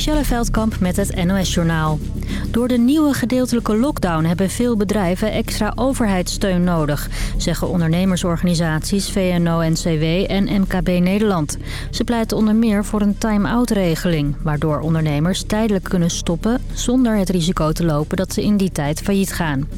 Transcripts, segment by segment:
Michelle Veldkamp met het NOS-journaal. Door de nieuwe gedeeltelijke lockdown hebben veel bedrijven extra overheidssteun nodig... zeggen ondernemersorganisaties VNO-NCW en MKB Nederland. Ze pleiten onder meer voor een time-out-regeling... waardoor ondernemers tijdelijk kunnen stoppen zonder het risico te lopen dat ze in die tijd failliet gaan.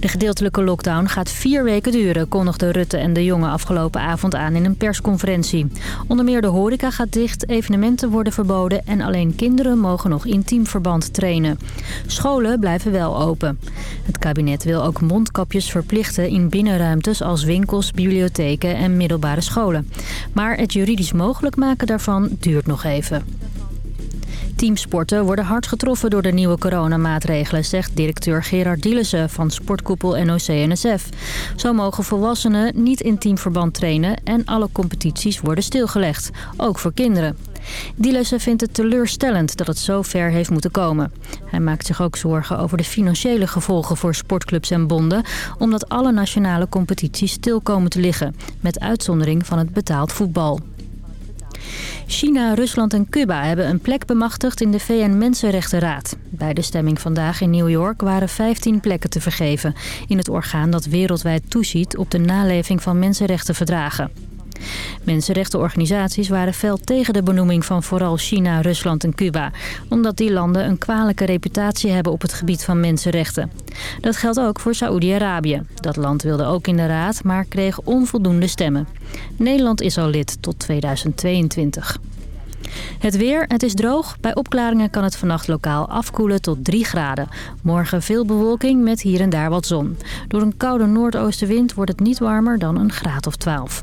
De gedeeltelijke lockdown gaat vier weken duren, kondigden Rutte en de Jonge afgelopen avond aan in een persconferentie. Onder meer de horeca gaat dicht, evenementen worden verboden en alleen kinderen mogen nog intiem verband trainen. Scholen blijven wel open. Het kabinet wil ook mondkapjes verplichten in binnenruimtes als winkels, bibliotheken en middelbare scholen. Maar het juridisch mogelijk maken daarvan duurt nog even. Teamsporten worden hard getroffen door de nieuwe coronamaatregelen, zegt directeur Gerard Dielissen van sportkoepel NOC-NSF. Zo mogen volwassenen niet in teamverband trainen en alle competities worden stilgelegd, ook voor kinderen. Dielissen vindt het teleurstellend dat het zo ver heeft moeten komen. Hij maakt zich ook zorgen over de financiële gevolgen voor sportclubs en bonden... omdat alle nationale competities stil komen te liggen... met uitzondering van het betaald voetbal. China, Rusland en Cuba hebben een plek bemachtigd in de VN-Mensenrechtenraad. Bij de stemming vandaag in New York waren 15 plekken te vergeven... in het orgaan dat wereldwijd toeziet op de naleving van mensenrechtenverdragen. Mensenrechtenorganisaties waren fel tegen de benoeming van vooral China, Rusland en Cuba. Omdat die landen een kwalijke reputatie hebben op het gebied van mensenrechten. Dat geldt ook voor Saoedi-Arabië. Dat land wilde ook in de raad, maar kreeg onvoldoende stemmen. Nederland is al lid tot 2022. Het weer, het is droog. Bij opklaringen kan het vannacht lokaal afkoelen tot 3 graden. Morgen veel bewolking met hier en daar wat zon. Door een koude noordoostenwind wordt het niet warmer dan een graad of 12.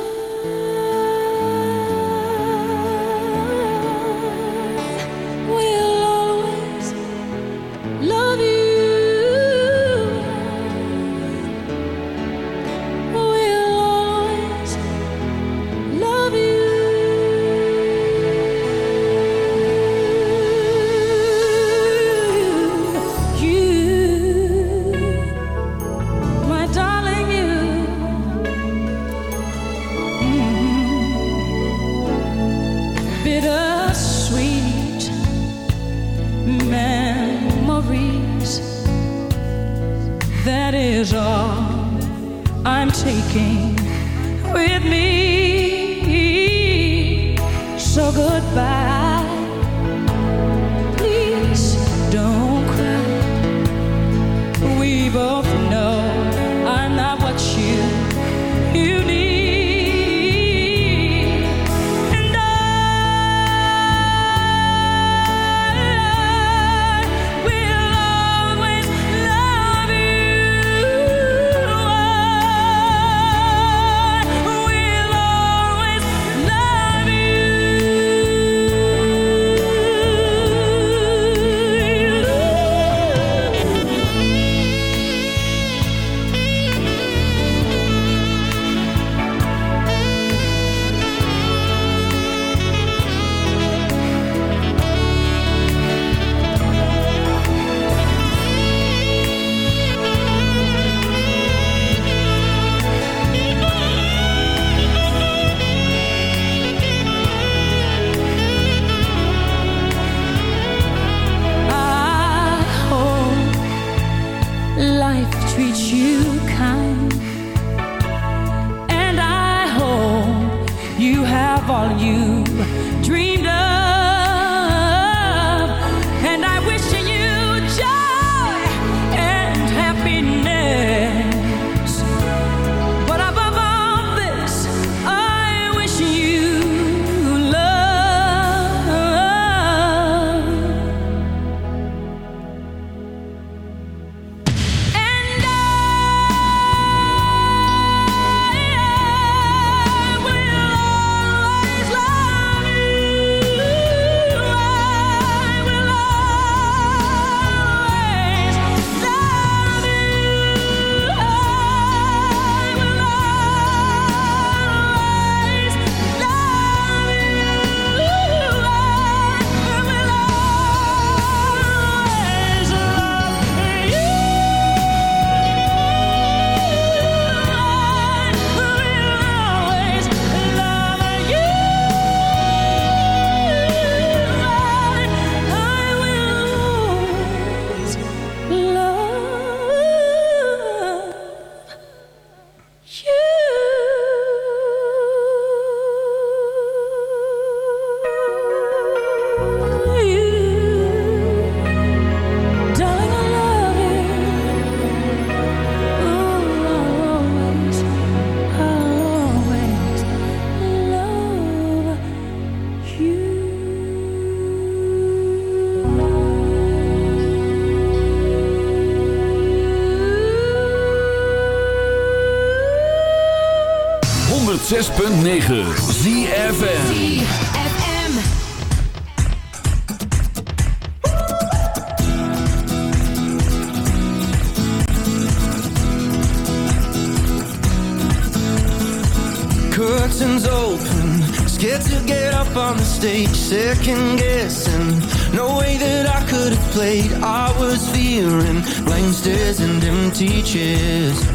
106.9 ZFN curtains open Scared to get up on the stage Second guessing. No way that I could have played I was fearing. Blank stares and empty chairs.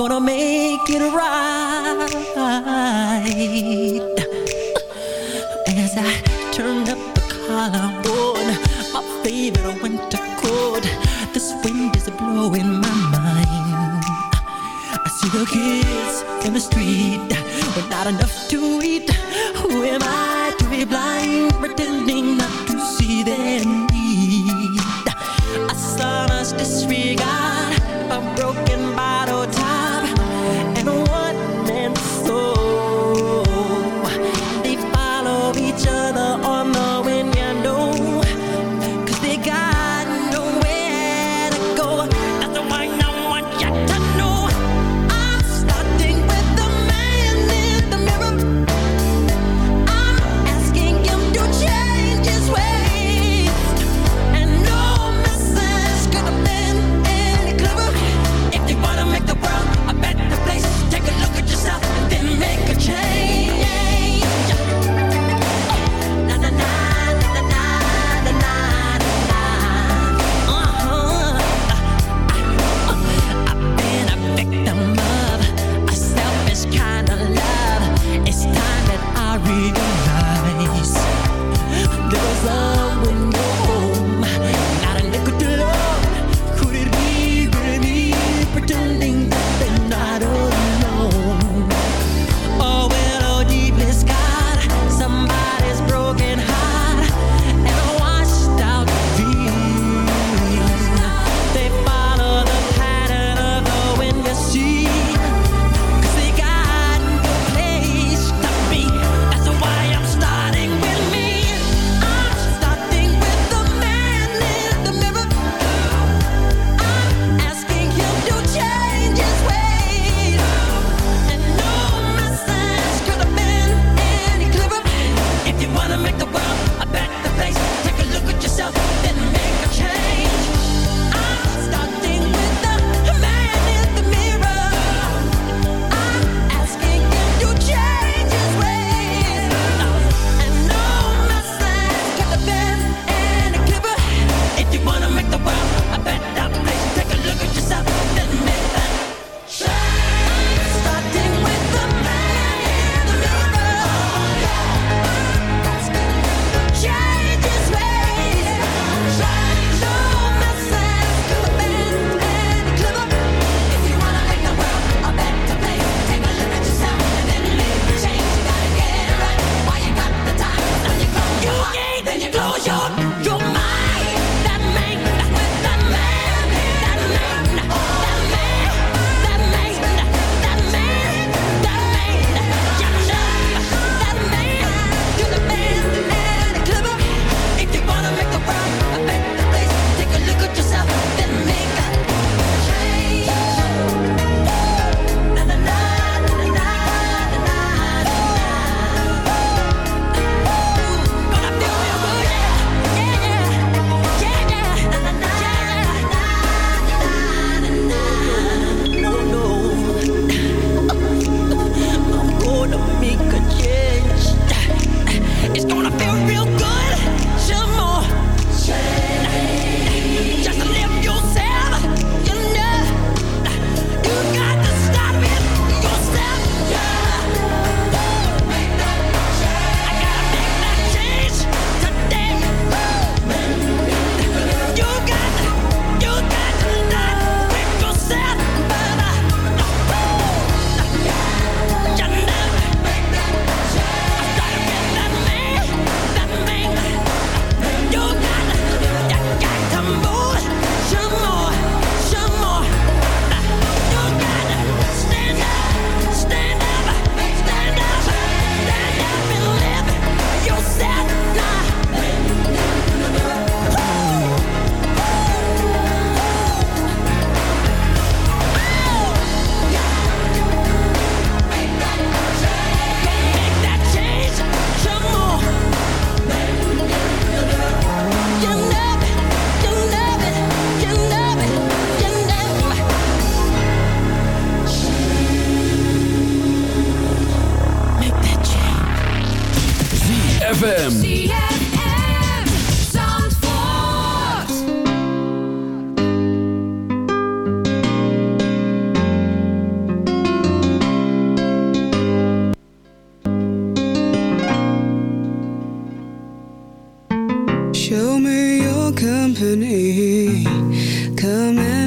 gonna make it right. As I turned up the collar on my favorite winter coat, this wind is blowing my mind. I see the kids in the street, but not enough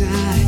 I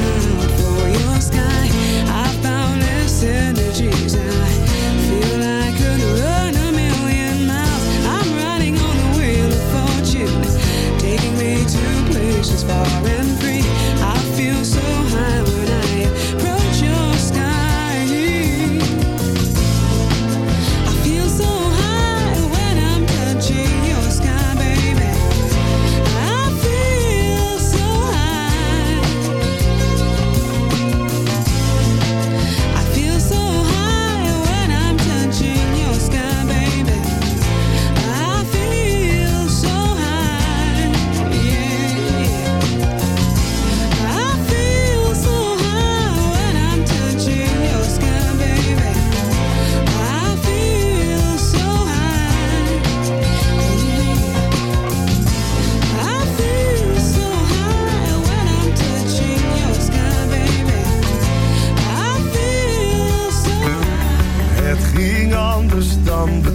places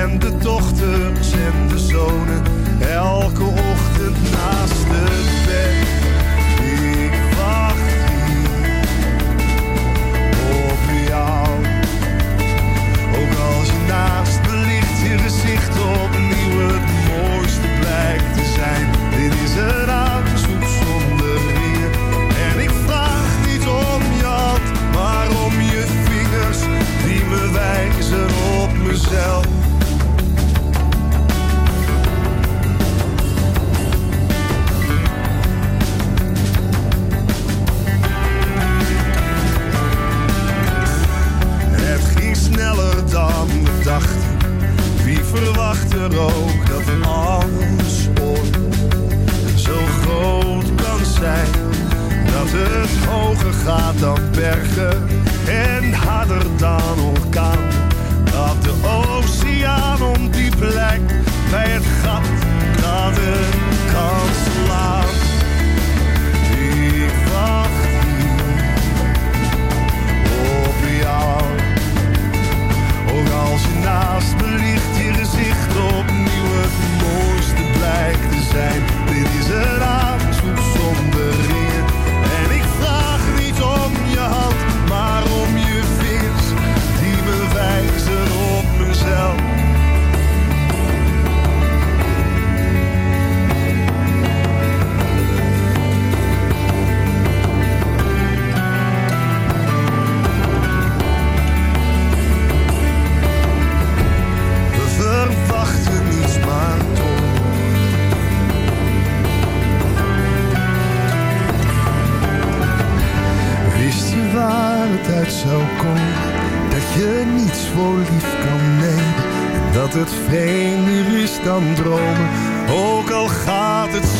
en de dochters en de zonen. Elke ochtend naast het bed. verwacht er ook dat een ander zo groot kan zijn. Dat het hoger gaat dan bergen en harder dan orkaan. Dat de oceaan om die plek bij het gat dat een kan slaan. Ik wacht hier op jou, ook als je naast me ligt opnieuw het mooiste blijkt te zijn. Dit is een avondsoep zonder dat het vreemder is dan dromen, ook al gaat het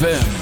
ZFM.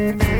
Mm-hmm.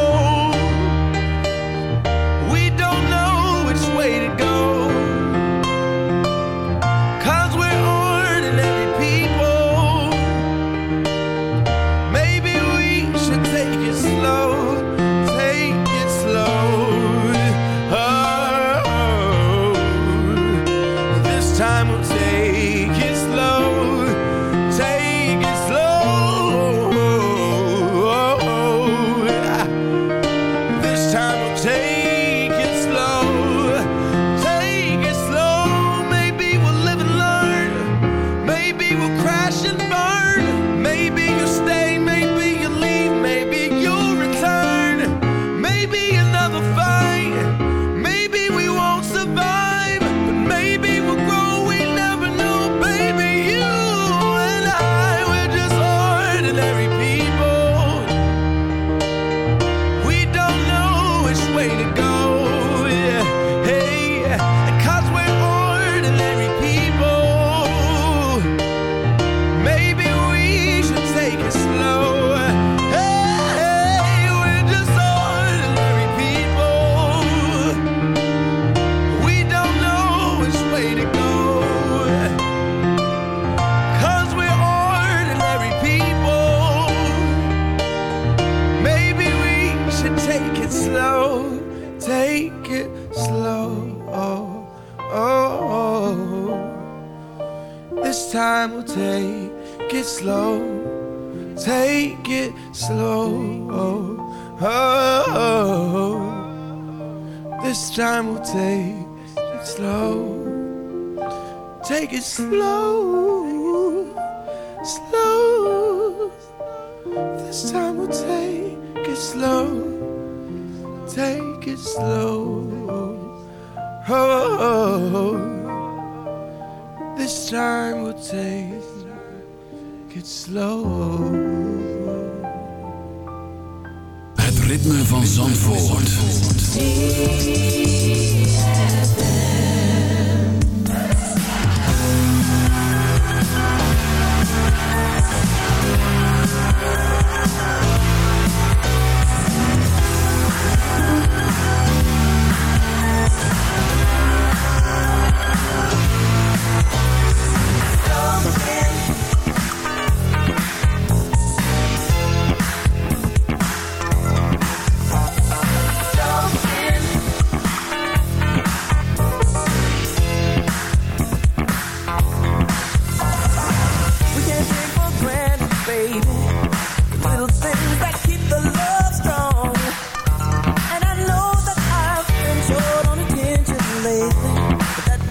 It slow. Het ritme van Zandvoort. We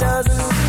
doesn't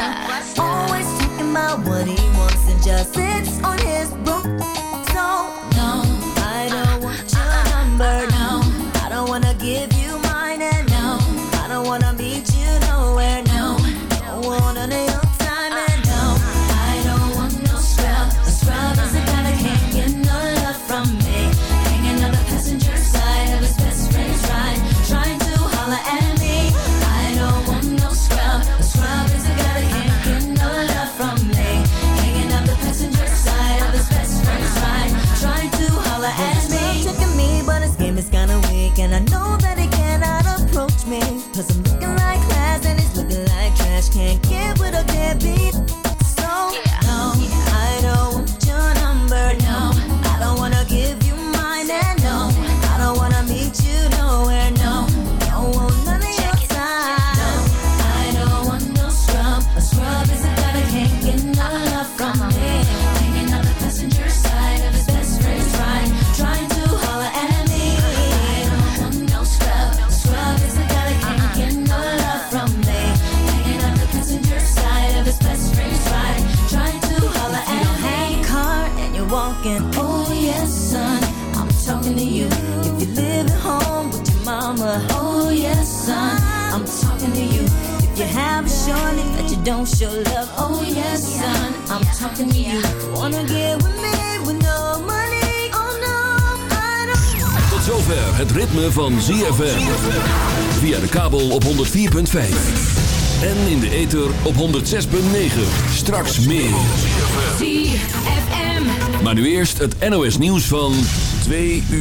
Always talking about what he wants and just sits on his. love. Oh, yes, son, I'm talking to you. Wanna get with me money? Oh, no, Tot zover het ritme van ZFM. Via de kabel op 104.5. En in de ether op 106,9. Straks meer. Maar nu eerst het NOS nieuws van 2 uur.